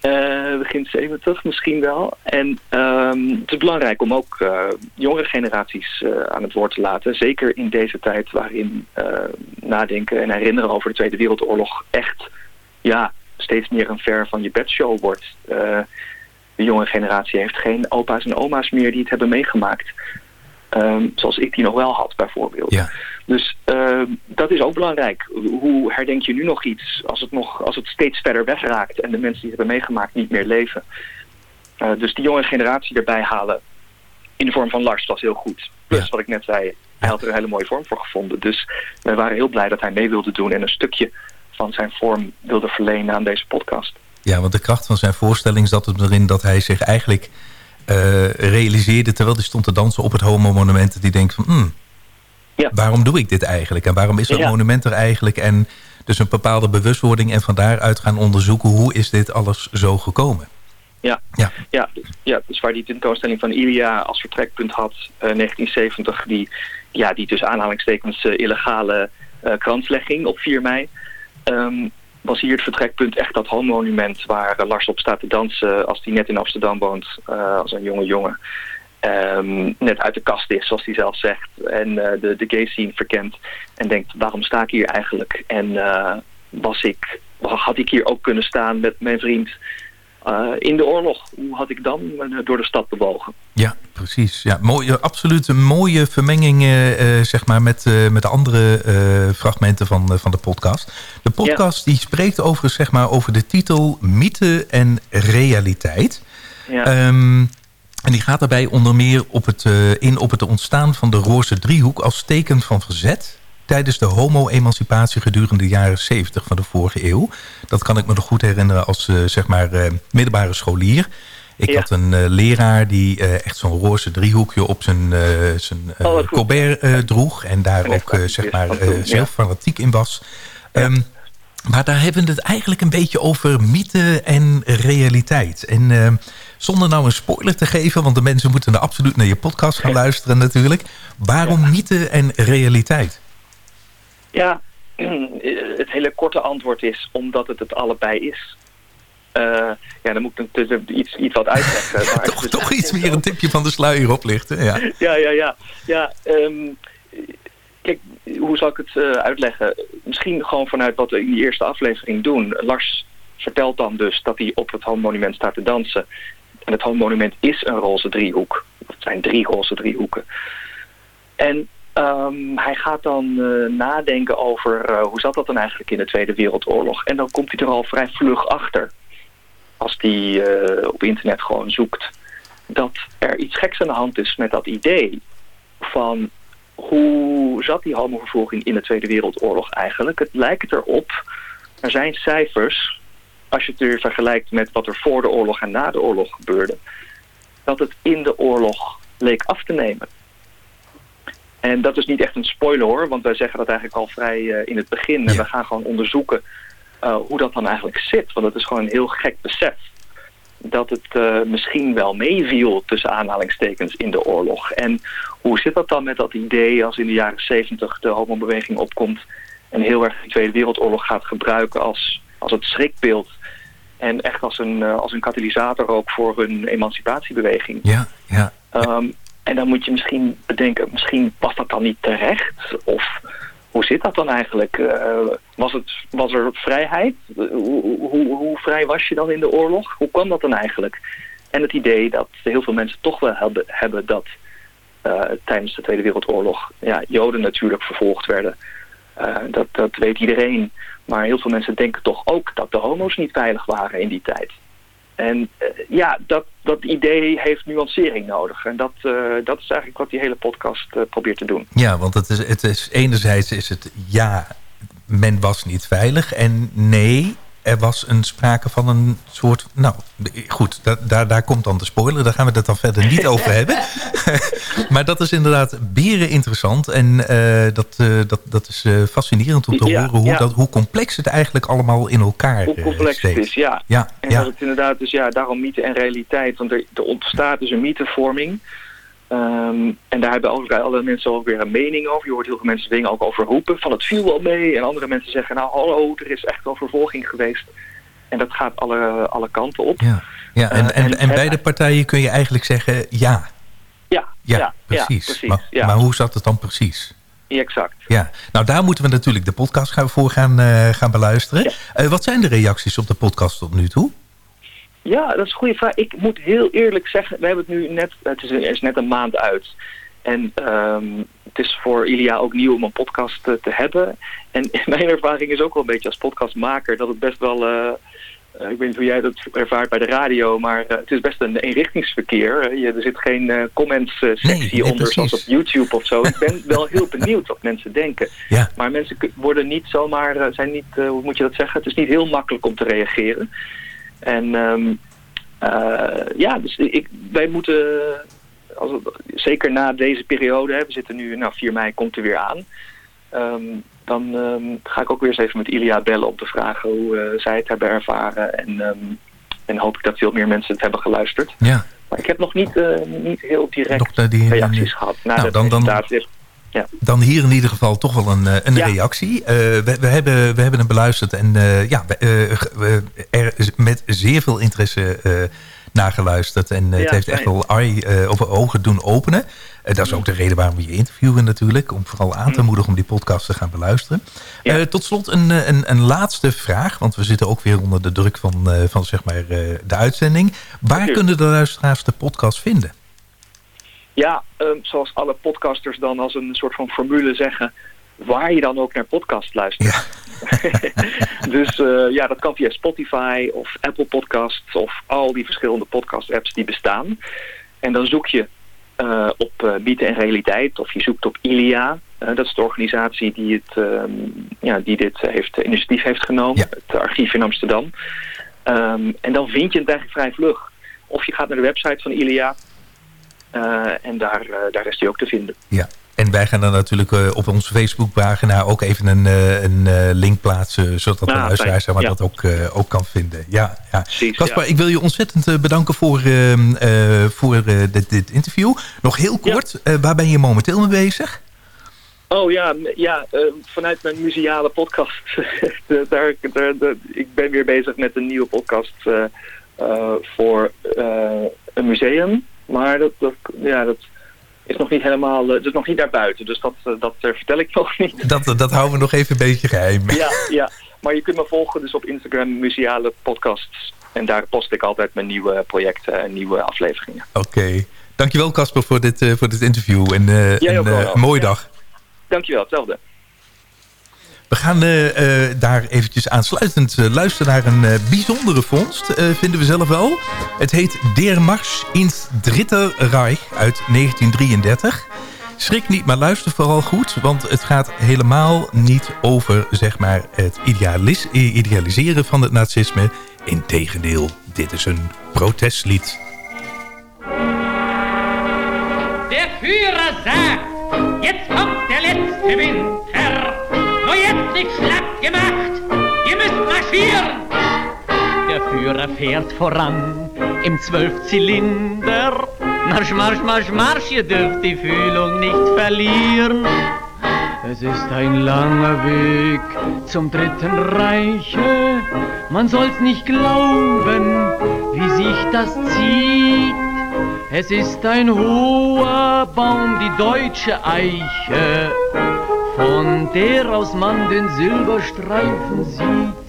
Eh, begin 70 misschien wel. En ehm, het is belangrijk om ook jongere generaties aan het woord te laten. Zeker in deze tijd waarin nadenken en herinneren over de Tweede Wereldoorlog echt ja, steeds meer een ver van je bedshow wordt. De jonge generatie heeft geen opa's en oma's meer die het hebben meegemaakt. Ehm, zoals ik die nog wel had bijvoorbeeld. Ja. Dus ehm, dat is ook belangrijk. Hoe herdenk je nu nog iets als het, nog, als het steeds verder wegraakt en de mensen die het hebben meegemaakt niet meer leven? Eh, dus die jonge generatie erbij halen in de vorm van Lars was heel goed. Plus wat ik net zei, Hij had er een hele mooie vorm voor gevonden. Dus wij waren heel blij dat hij mee wilde doen en een stukje van zijn vorm wilde verlenen aan deze podcast. Ja, want de kracht van zijn voorstelling zat erin dat hij zich eigenlijk eh, realiseerde... terwijl hij stond te dansen op het homo-monument... dat hij denkt van, hmm, waarom doe ik dit eigenlijk? En waarom is dat Ja. monument er eigenlijk? En dus een bepaalde bewustwording en van daaruit gaan onderzoeken... hoe is dit alles zo gekomen? Ja, ja. ja, ja dus waar die tentoonstelling van Ilia als vertrekpunt had, eh 1970, die, ja, die dus aanhalingstekens eh, illegale eh kranslegging op 4 mei, ehm, was hier het vertrekpunt echt dat homo-monument waar eh, Lars op staat te dansen als hij net in Amsterdam woont, eh, als een jonge jongen. Ehm, net uit de kast is, zoals hij zelf zegt, en eh, de, de gay scene verkent en denkt, waarom sta ik hier eigenlijk? En was ik, had ik hier ook kunnen staan met mijn vriend eh, in de oorlog? Hoe had ik dan eh, door de stad bewogen? Ja, precies. Ja, mooie, absoluut een mooie vermenging eh, zeg maar met, eh, met de andere fragmenten van, van de podcast. De podcast die spreekt over, zeg maar, over de titel Mythe en Realiteit. Ja. Ehm, en die gaat daarbij onder meer op het, in op het ontstaan van de roze driehoek als teken van verzet tijdens de homo-emancipatie gedurende de jaren 70 van de vorige eeuw. Dat kan ik me nog goed herinneren als eh, zeg maar eh, middelbare scholier. Ik Ja. had een eh, leraar die echt zo'n roze driehoekje op zijn, eh, zijn Oh, colbert droeg. En daar En ook zeg maar zelf fanatiek in was. Ehm, maar daar hebben we het eigenlijk een beetje over mythe en realiteit. En ehm, zonder nou een spoiler te geven... want de mensen moeten er absoluut naar je podcast gaan *laughs* luisteren natuurlijk. Waarom mythe en realiteit? Ja, *clears throat* het hele korte antwoord is omdat het het allebei is. Eh, ja, dan moet ik natuurlijk iets, iets wat uitleggen. *laughs* maar toch, toch iets meer een tipje van de sluier oplichten. Ja. *laughs* Ja, ja, ja. ja ehm, kijk, hoe zal ik het eh, uitleggen? Misschien gewoon vanuit wat we in die eerste aflevering doen. Lars vertelt dan dus dat hij op het homo-monument staat te dansen. En het homo-monument is een roze driehoek. Het zijn drie roze driehoeken. En ehm, hij gaat dan eh, nadenken over eh, hoe zat dat dan eigenlijk in de Tweede Wereldoorlog. En dan komt hij er al vrij vlug achter. Als hij eh, op internet gewoon zoekt. Dat er iets geks aan de hand is met dat idee van hoe zat die homovervolging in de Tweede Wereldoorlog eigenlijk. Het lijkt erop, er zijn cijfers, als je het weer vergelijkt met wat er voor de oorlog en na de oorlog gebeurde, dat het in de oorlog leek af te nemen. En dat is niet echt een spoiler hoor, want wij zeggen dat eigenlijk al vrij eh, in het begin. En we gaan gewoon onderzoeken eh, hoe dat dan eigenlijk zit. Want het is gewoon een heel gek besef. Dat het eh, misschien wel meeviel tussen aanhalingstekens in de oorlog. En hoe zit dat dan met dat idee als in de jaren zeventig de homobeweging opkomt... en heel erg de Tweede Wereldoorlog gaat gebruiken als, als het schrikbeeld... en echt als een, als een katalysator ook voor hun emancipatiebeweging. Ja, ja. Ehm, en dan moet je misschien bedenken, misschien was dat dan niet terecht? Of hoe zit dat dan eigenlijk? Eh, was, het, was er vrijheid? Hoe, hoe, hoe vrij was je dan in de oorlog? Hoe kwam dat dan eigenlijk? En het idee dat heel veel mensen toch wel hebben, hebben dat eh, tijdens de Tweede Wereldoorlog ja, Joden natuurlijk vervolgd werden. Eh, dat, dat weet iedereen. Maar heel veel mensen denken toch ook dat de homo's niet veilig waren in die tijd. En eh, ja, dat, dat idee heeft nuancering nodig. En dat, eh, dat is eigenlijk wat die hele podcast eh, probeert te doen. Ja, want het is, het is, enerzijds is het ja, men was niet veilig. En nee, er was een sprake van een soort... Nou, goed, da- daar, daar komt dan de spoiler. Daar gaan we het dan verder niet *laughs* over hebben. *laughs* maar dat is inderdaad beren interessant. En eh, dat, eh, dat, dat is eh, fascinerend om te Ja, horen hoe, ja. dat, hoe complex het eigenlijk allemaal in elkaar Hoe complex het is, ja. Ja, En dat het inderdaad dus ja, daarom mythe en realiteit. Want er, er ontstaat dus een mythevorming. Ehm, en daar hebben ook alle mensen ook weer een mening over. Je hoort heel veel mensen dingen ook over roepen. Van het viel wel mee. En andere mensen zeggen, nou hallo, er is echt wel vervolging geweest. En dat gaat alle, alle kanten op. Ja, ja en, Eh, en, en- beide partijen kun je eigenlijk zeggen ja. Ja, Ja, ja, precies. ja, precies, maar, ja. maar hoe zat het dan precies? Exact. Ja, nou daar moeten we natuurlijk de podcast gaan voor gaan, eh, gaan beluisteren. Eh, wat zijn de reacties op de podcast tot nu toe? Ja, dat is een goede vraag. Ik moet heel eerlijk zeggen, we hebben het nu net, het is, net een maand uit. En ehm, het is voor Ilia ook nieuw om een podcast eh, te hebben. En *laughs* mijn ervaring is ook wel een beetje als podcastmaker dat het best wel eh, eh, ik weet niet hoe jij dat ervaart bij de radio, maar het is best een eenrichtingsverkeer. Je, er zit geen uh, comments sectie Nee, nee, onder zoals op YouTube of zo. ik ben *laughs* wel heel benieuwd wat mensen denken. Ja. Maar mensen worden niet zomaar, zijn niet, hoe moet je dat zeggen? Het is niet heel makkelijk om te reageren. En ehm, eh, ja, dus ik, wij moeten, als, zeker na deze periode, hè, we zitten nu, nou 4 mei komt er weer aan. Ehm, dan ehm, ga ik ook weer eens even met Ilia bellen om te vragen hoe eh, zij het hebben ervaren. En, en hoop ik dat veel meer mensen het hebben geluisterd. Ja. Maar ik heb nog niet, eh, niet heel direct Nog, die- reacties gehad. Na Nou, de dan-. Ja. Dan hier in ieder geval toch wel een, eh, een reactie. Eh, we, we, hebben, we hebben hem beluisterd en eh, ja, we, er is met zeer veel interesse eh nageluisterd. En eh, het Ja, heeft echt wel op ogen doen openen. Dat is ook de reden waarom we je interviewen natuurlijk. Om vooral aan te moedigen om die podcast te gaan beluisteren. Tot slot een, een, een laatste vraag. Want we zitten ook weer onder de druk van, van zeg maar, de uitzending. Waar kunnen de luisteraars de podcast vinden? Ja, ehm, zoals alle podcasters dan als een soort van formule zeggen... waar je dan ook naar podcast luistert. *laughs* dus eh, ja, dat kan via Spotify of Apple Podcasts... of al die verschillende podcast-apps die bestaan. En dan zoek je eh, op eh Bieten en Realiteit of je zoekt op ILIA. Dat is de organisatie die, het, ehm, ja, die dit heeft, initiatief heeft genomen. Het archief in Amsterdam. Ehm, en dan vind je het eigenlijk vrij vlug. Of je gaat naar de website van ILIA... Eh, en daar, eh, daar is die ook te vinden. Ja, en wij gaan dan natuurlijk eh, op onze Facebookpagina ook even een, een link plaatsen... zodat de luisteraar zeg maar, dat ook, ook kan vinden. Ja, ja. Ik wil je ontzettend bedanken voor, ehm, eh, voor dit, dit interview. Nog heel kort, waar ben je momenteel mee bezig? Oh ja, ja vanuit mijn museale podcast. *laughs* Daar, daar, daar- ik ben weer bezig met een nieuwe podcast voor een museum. Maar dat, dat, ja, dat is nog niet helemaal, eh, dat is nog niet naar buiten. Dus dat, eh, dat eh, vertel ik *laughs* nog niet. Dat, dat houden we nog even een beetje geheim. Ja, ja, maar je kunt me volgen dus op Instagram, museale podcasts. En daar post ik altijd mijn nieuwe projecten en nieuwe afleveringen. Oké, dankjewel Casper voor dit, voor dit interview. En Jij een, een mooie Ja. dag. Dankjewel, hetzelfde. We gaan eh, eh, daar eventjes aansluitend eh, luisteren naar een bijzondere vondst, vinden we zelf wel. Het heet Der Marsch ins Dritte Reich uit 1933. Schrik niet, maar luister vooral goed, want het gaat helemaal niet over zeg maar, het idealis idealiseren van het nazisme. Integendeel, dit is een protestlied. Der Führer sagt, jetzt kommt der letzte Winter. Nicht schlapp gemacht, ihr müsst marschieren. Der Führer fährt voran im Zwölfzylinder. Marsch, Marsch, Marsch, Marsch, ihr dürft die Fühlung nicht verlieren. Es ist ein langer Weg zum Dritten Reiche. Man soll's nicht glauben, wie sich das zieht. Es ist ein hoher Baum, die deutsche Eiche, von der aus man den Silberstreifen sieht.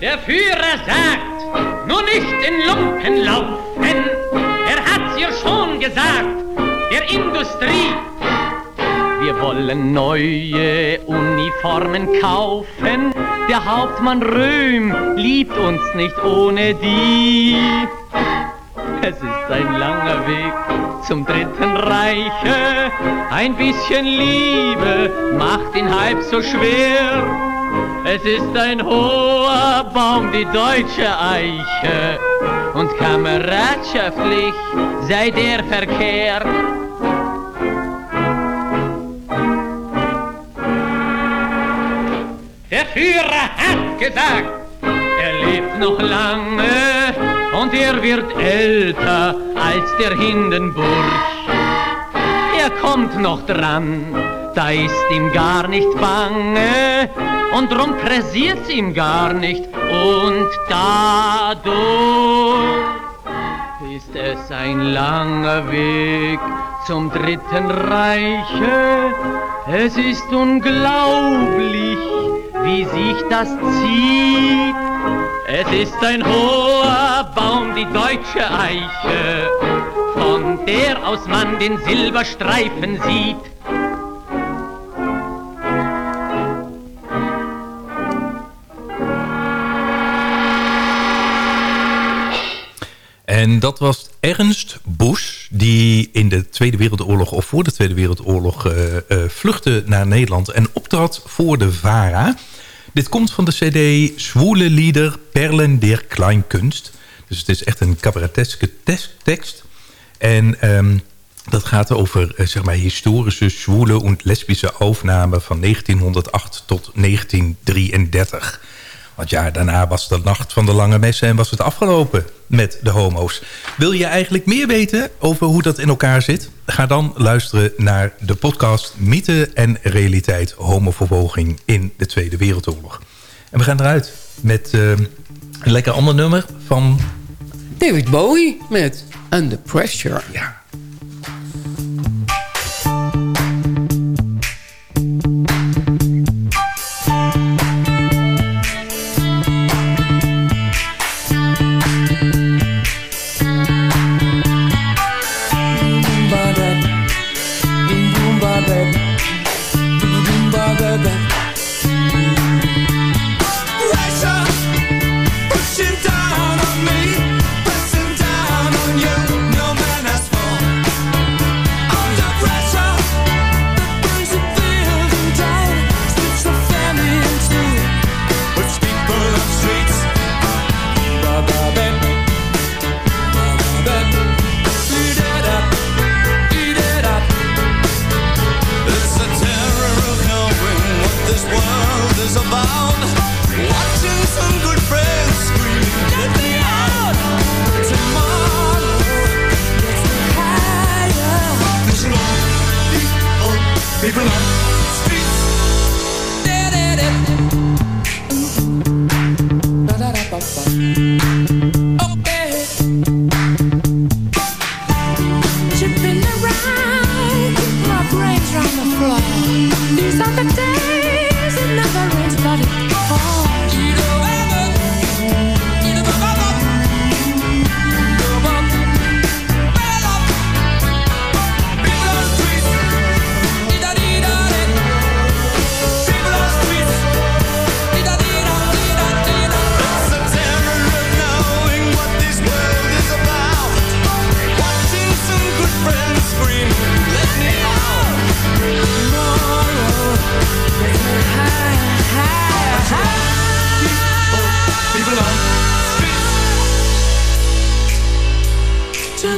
Der Führer sagt, nur nicht in Lumpen laufen, er hat's ihr schon gesagt, der Industrie. Wir wollen neue Uniformen kaufen, der Hauptmann Röhm liebt uns nicht ohne die. Es ist ein langer Weg zum Dritten Reiche, ein bisschen Liebe macht ihn halb so schwer. Es ist ein hoher Baum, die deutsche Eiche, und kameradschaftlich sei der Verkehr. Der Führer hat gesagt, er lebt noch lange und er wird älter als der Hindenburg. Er kommt noch dran, da ist ihm gar nicht bange und drum pressiert's ihm gar nicht und dadurch ist es ein langer Weg zum Dritten Reiche. Es ist unglaublich, wie sich das zieht. Het is een hoher Baum, die deutsche Eiche, von der aus man den Silberstreifen sieht. En dat was Ernst Busch, die in de Tweede Wereldoorlog of voor de Tweede Wereldoorlog uh, uh, vluchtte naar Nederland en optrad voor de VARA. Dit komt van de cd Zwoele Lieder Perlen der Kleinkunst. Dus het is echt een cabareteske tes- tekst. En ehm, dat gaat over eh, zeg maar, historische zwoele en lesbische aufnamen van 1908 tot 1933. Want ja, daarna was de nacht van de lange messen en was het afgelopen met de homo's. Wil je eigenlijk meer weten over hoe dat in elkaar zit? Ga dan luisteren naar de podcast Mythe en Realiteit Homovervolging in de Tweede Wereldoorlog. En we gaan eruit met eh, een lekker ander nummer van... David Bowie met Under Pressure. Ja.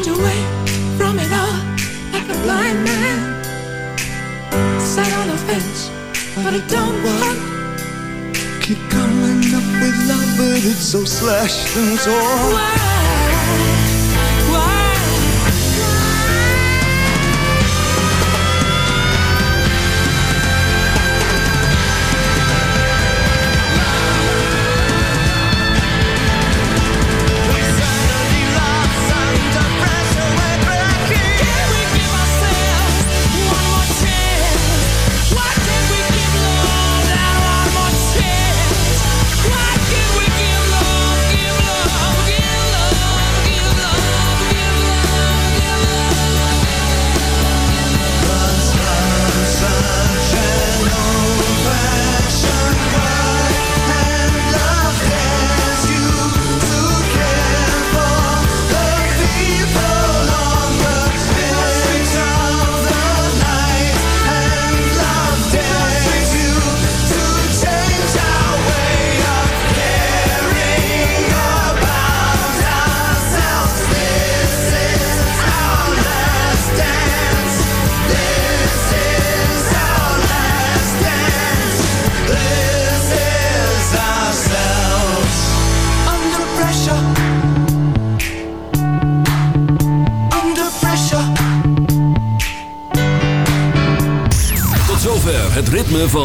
Turned away from it all like a blind man. Sat on a fence, but I don't work. Keep coming up with love, but it's so slashed and torn.